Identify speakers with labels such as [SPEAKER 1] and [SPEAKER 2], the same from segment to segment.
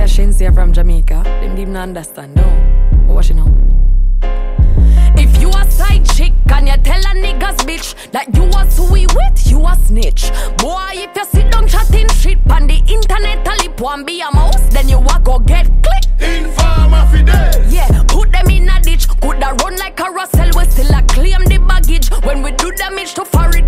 [SPEAKER 1] Shenseea from Jamaica. Them didn't understand, no. What you know? If you a side chick and you tell a niggas bitch that you a sweet with, you a snitch. Boy, if you sit down chatting shit on the internet, a lip one be a mouse, then you a go get click.
[SPEAKER 2] Informer fidel.
[SPEAKER 1] Yeah, put them in a ditch. Coulda run like a Russell, we still a claim the baggage. When we do damage to foreign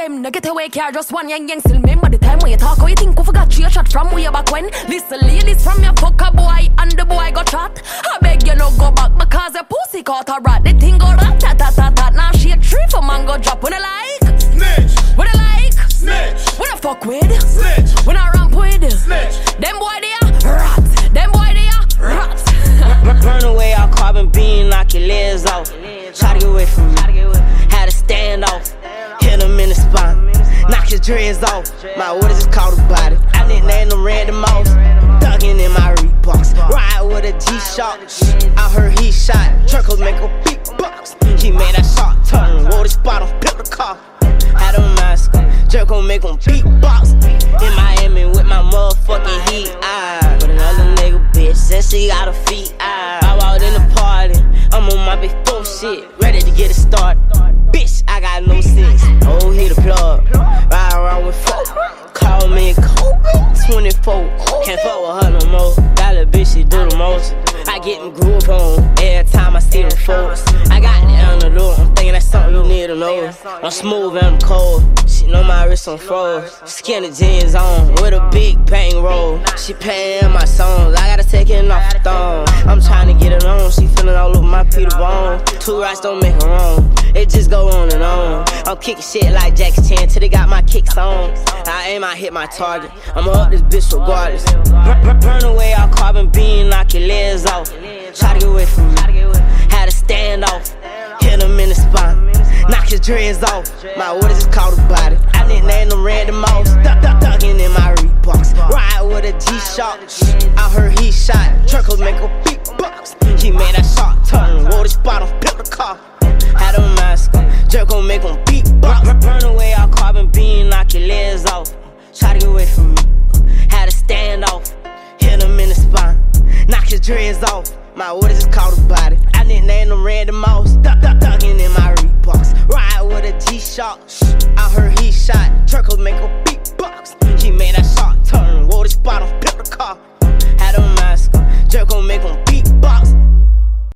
[SPEAKER 1] them, no get away car, just one yang yang. Still remember the time when you talk, how you think we forgot you shot from way back when? Listen, ladies from your fucker boy, and the boy got shot. I beg you no go back because the pussy caught a rat. The thing go rat, ta ta ta ta. Now she a tree for mango drop. When I like,
[SPEAKER 2] Snitch.
[SPEAKER 1] when I like,
[SPEAKER 2] Snitch.
[SPEAKER 1] when I fuck with,
[SPEAKER 2] Snitch.
[SPEAKER 1] when I ramp with.
[SPEAKER 2] Snitch.
[SPEAKER 1] Them boy they are rats. Them boy they are rats.
[SPEAKER 3] Burn away all carbon beam, knock your legs off. Try to get away from me. Dreads off. My what is this called a body? I nicknamed him Randy Moss. Dugging in my Reeboks. Ride with a G-Shock. I heard he shot. Truckles make a big box. He made that shot turn. Wore the spot on, built the car. Had a mask. Jerk gon' make him beatbox. In Miami with my motherfucking heat. Ah, with another nigga bitch. Said she got a feet. Ah, I walked in the party. I'm on my big four shit. Ready to get it started. Bitch, I got no sense. I get them groove on every time I see them folks. I got it on the antidote. I'm thinking that's something you need to know. I'm smooth and I'm cold. She know my wrist on froze. Skinny jeans on with a big bang roll. She paying my songs. I gotta take it off the thong. I'm trying to get it on. She feeling all over my Peter Bone. Two rights don't make her wrong. It just go on. I'm kicking shit like Jackie Chan till they got my kicks on. I aim, I hit my target. I'ma up this bitch regardless. Burn, burn, away all carbon beam, knock your legs off. Try to get away from me. Had to stand off. Hit him in the spine. Knock his dreads off. My what is called a body? I nicknamed him Randy Moss. Duck, duck, ducking in my Reeboks. Ride with a G-Shock. I heard he shot. Truckles make a big box. He made that shot turn. Wore the spot on, built the car. Had a mask. Jerk gon' make him Burn, burn away all carbon beam, knock your legs off. Try to get away from me. Had to stand off. Hit him in the spine. Knock his dreads off. My what is called a body? I nicknamed him Randy Moss. Duck, duck, ducking in my Reeboks. Ride with a G-Shock. I heard he shot. Truckles make a beatbox.